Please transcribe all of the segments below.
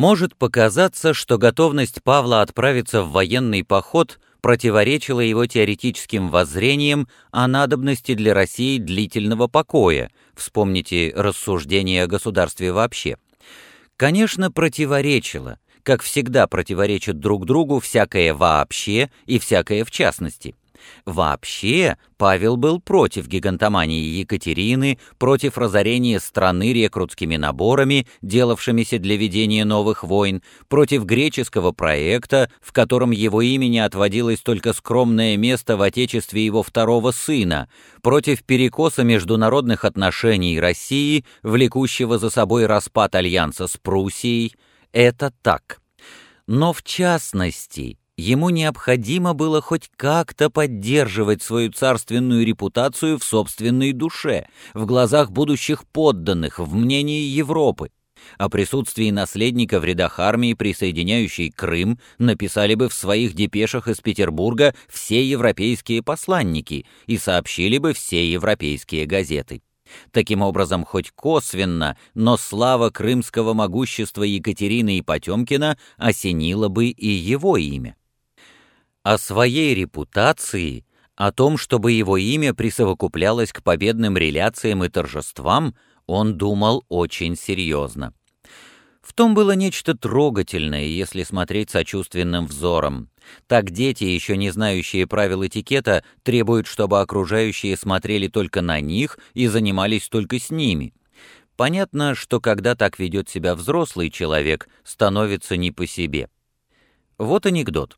Может показаться, что готовность Павла отправиться в военный поход противоречила его теоретическим воззрениям о надобности для России длительного покоя, вспомните рассуждения о государстве вообще. Конечно, противоречило, как всегда противоречат друг другу всякое вообще и всякое в частности. Вообще, Павел был против гигантомании Екатерины, против разорения страны рекрутскими наборами, делавшимися для ведения новых войн, против греческого проекта, в котором его имени отводилось только скромное место в отечестве его второго сына, против перекоса международных отношений России, влекущего за собой распад альянса с Пруссией. Это так. Но в частности, ему необходимо было хоть как-то поддерживать свою царственную репутацию в собственной душе, в глазах будущих подданных, в мнении Европы. О присутствии наследника в рядах армии, присоединяющей Крым, написали бы в своих депешах из Петербурга все европейские посланники и сообщили бы все европейские газеты. Таким образом, хоть косвенно, но слава крымского могущества Екатерины и Потемкина осенила бы и его имя. О своей репутации, о том, чтобы его имя присовокуплялось к победным реляциям и торжествам, он думал очень серьезно. В том было нечто трогательное, если смотреть сочувственным взором. Так дети, еще не знающие правил этикета, требуют, чтобы окружающие смотрели только на них и занимались только с ними. Понятно, что когда так ведет себя взрослый человек, становится не по себе. Вот анекдот.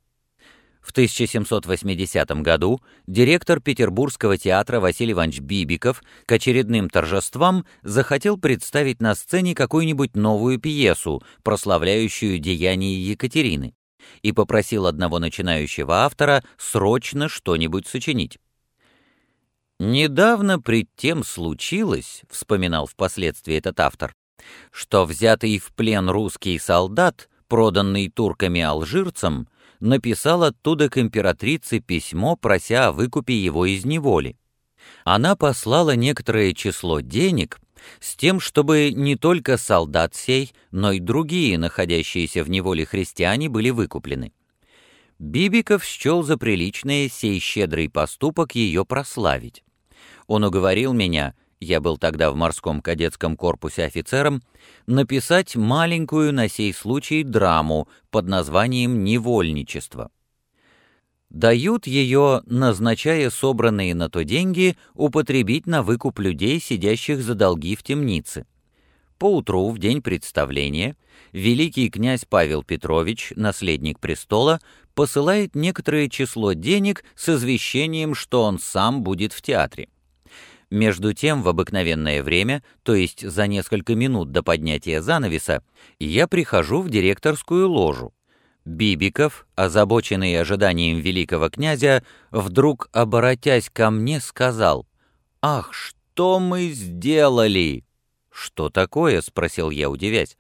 В 1780 году директор Петербургского театра Василий Иванович Бибиков к очередным торжествам захотел представить на сцене какую-нибудь новую пьесу, прославляющую деяния Екатерины, и попросил одного начинающего автора срочно что-нибудь сочинить. «Недавно пред тем случилось», — вспоминал впоследствии этот автор, «что взятый в плен русский солдат, проданный турками-алжирцам, написал оттуда к императрице письмо, прося о выкупе его из неволи. Она послала некоторое число денег с тем, чтобы не только солдат сей, но и другие, находящиеся в неволе христиане, были выкуплены. Бибиков счел за приличное сей щедрый поступок ее прославить. Он уговорил меня, я был тогда в морском кадетском корпусе офицером, написать маленькую на сей случай драму под названием «Невольничество». Дают ее, назначая собранные на то деньги, употребить на выкуп людей, сидящих за долги в темнице. Поутру, в день представления, великий князь Павел Петрович, наследник престола, посылает некоторое число денег с извещением, что он сам будет в театре. Между тем, в обыкновенное время, то есть за несколько минут до поднятия занавеса, я прихожу в директорскую ложу. Бибиков, озабоченный ожиданием великого князя, вдруг, оборотясь ко мне, сказал, «Ах, что мы сделали!» «Что такое?» — спросил я, удивясь.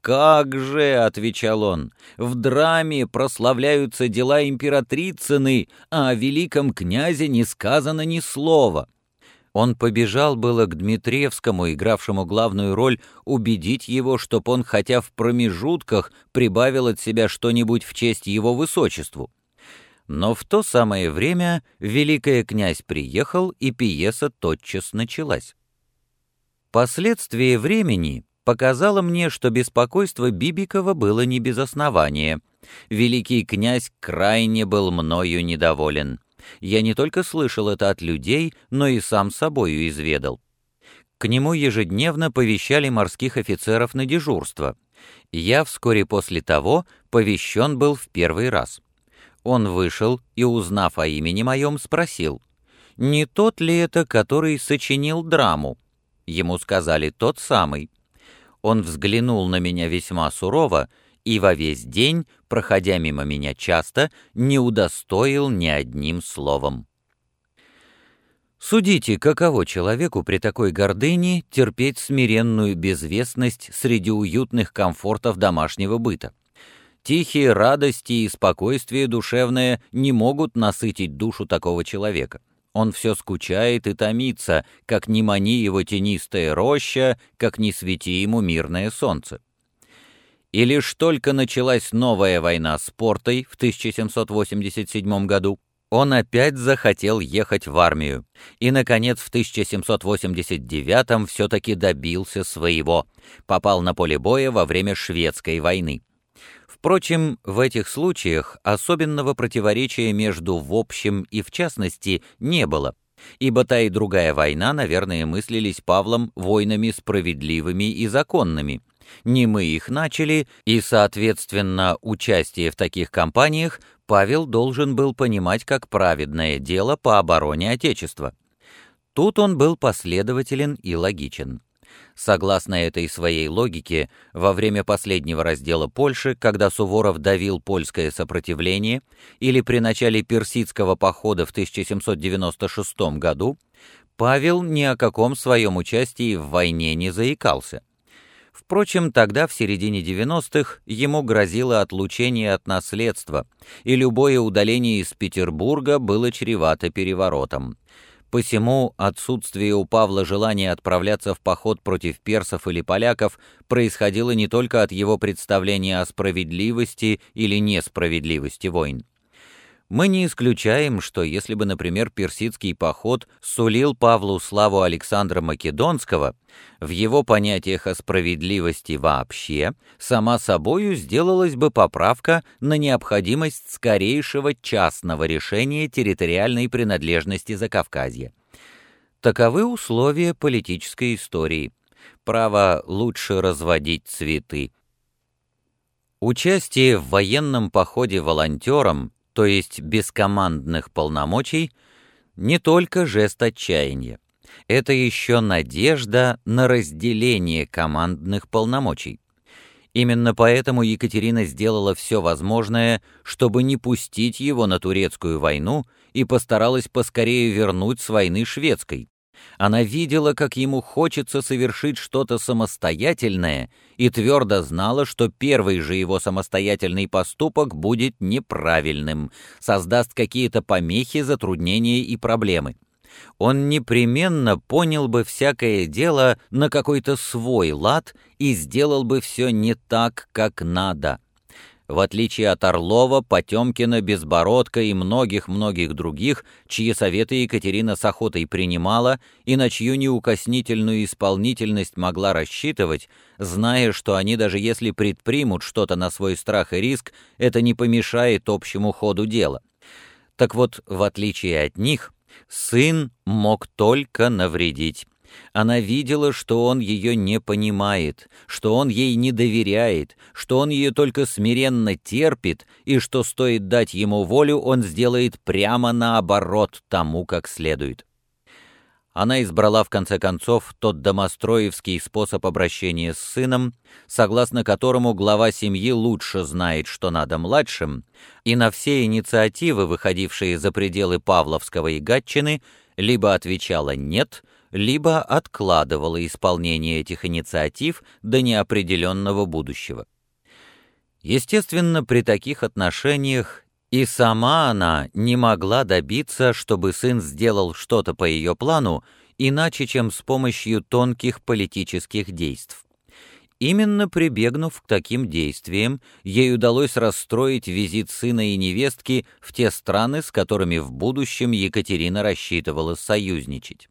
«Как же!» — отвечал он. «В драме прославляются дела императрицыны, а о великом князе не сказано ни слова». Он побежал было к Дмитриевскому, игравшему главную роль, убедить его, чтоб он хотя в промежутках прибавил от себя что-нибудь в честь его высочеству. Но в то самое время великий князь приехал, и пьеса тотчас началась. Последствие времени показало мне, что беспокойство Бибикова было не без основания. Великий князь крайне был мною недоволен я не только слышал это от людей, но и сам собою изведал. К нему ежедневно повещали морских офицеров на дежурство. Я вскоре после того повещен был в первый раз. Он вышел и, узнав о имени моем, спросил, «Не тот ли это, который сочинил драму?» Ему сказали «тот самый». Он взглянул на меня весьма сурово и во весь день, проходя мимо меня часто, не удостоил ни одним словом. Судите, каково человеку при такой гордыне терпеть смиренную безвестность среди уютных комфортов домашнего быта. Тихие радости и спокойствие душевное не могут насытить душу такого человека. Он все скучает и томится, как не мани его тенистая роща, как не свети ему мирное солнце. И лишь только началась новая война с Портой в 1787 году, он опять захотел ехать в армию, и, наконец, в 1789 все-таки добился своего, попал на поле боя во время шведской войны. Впрочем, в этих случаях особенного противоречия между в общем и в частности не было, ибо та и другая война, наверное, мыслились Павлом войнами справедливыми и законными. Не мы их начали, и, соответственно, участие в таких кампаниях Павел должен был понимать как праведное дело по обороне Отечества. Тут он был последователен и логичен. Согласно этой своей логике, во время последнего раздела Польши, когда Суворов давил польское сопротивление, или при начале персидского похода в 1796 году, Павел ни о каком своем участии в войне не заикался. Впрочем, тогда, в середине 90-х, ему грозило отлучение от наследства, и любое удаление из Петербурга было чревато переворотом. Посему отсутствие у Павла желания отправляться в поход против персов или поляков происходило не только от его представления о справедливости или несправедливости войн. Мы не исключаем, что если бы, например, персидский поход сулил Павлу славу Александра Македонского, в его понятиях о справедливости вообще, сама собою сделалась бы поправка на необходимость скорейшего частного решения территориальной принадлежности Закавказья. Таковы условия политической истории. Право лучше разводить цветы. Участие в военном походе волонтером то есть без командных полномочий, не только жест отчаяния. Это еще надежда на разделение командных полномочий. Именно поэтому Екатерина сделала все возможное, чтобы не пустить его на турецкую войну и постаралась поскорее вернуть с войны шведской. Она видела, как ему хочется совершить что-то самостоятельное, и твердо знала, что первый же его самостоятельный поступок будет неправильным, создаст какие-то помехи, затруднения и проблемы. Он непременно понял бы всякое дело на какой-то свой лад и сделал бы все не так, как надо. В отличие от Орлова, Потемкина, Безбородка и многих-многих других, чьи советы Екатерина с охотой принимала и на чью неукоснительную исполнительность могла рассчитывать, зная, что они даже если предпримут что-то на свой страх и риск, это не помешает общему ходу дела. Так вот, в отличие от них, сын мог только навредить. Она видела, что он ее не понимает, что он ей не доверяет, что он ее только смиренно терпит, и что стоит дать ему волю, он сделает прямо наоборот тому, как следует. Она избрала в конце концов тот домостроевский способ обращения с сыном, согласно которому глава семьи лучше знает, что надо младшим, и на все инициативы, выходившие за пределы Павловского и Гатчины, либо отвечала «нет», либо откладывала исполнение этих инициатив до неопределенного будущего. Естественно, при таких отношениях и сама она не могла добиться, чтобы сын сделал что-то по ее плану, иначе, чем с помощью тонких политических действий. Именно прибегнув к таким действиям, ей удалось расстроить визит сына и невестки в те страны, с которыми в будущем Екатерина рассчитывала союзничать.